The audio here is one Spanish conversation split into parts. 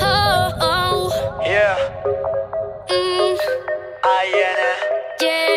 Oh, oh. Yeah. Mm. I, yeah. yeah.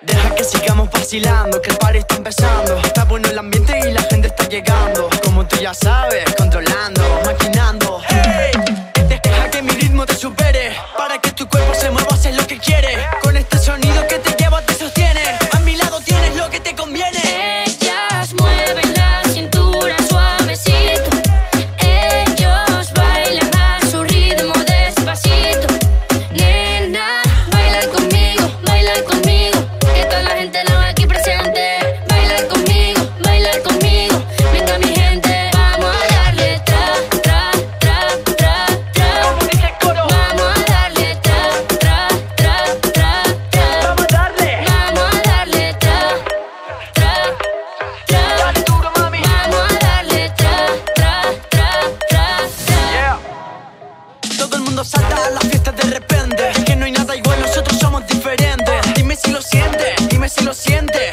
Deja que sigamos vacilando, que el party está empezando. Está bueno el ambiente y la gente está llegando. Como tú ya sabes, controlando, maquinando. Hey, este deja que mi ritmo te supere para que tu Todo el mundo salta a las fiestas de repente. Que no hay nada igual, nosotros somos diferentes. Dime si lo sientes, dime si lo sientes.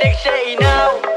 addiction now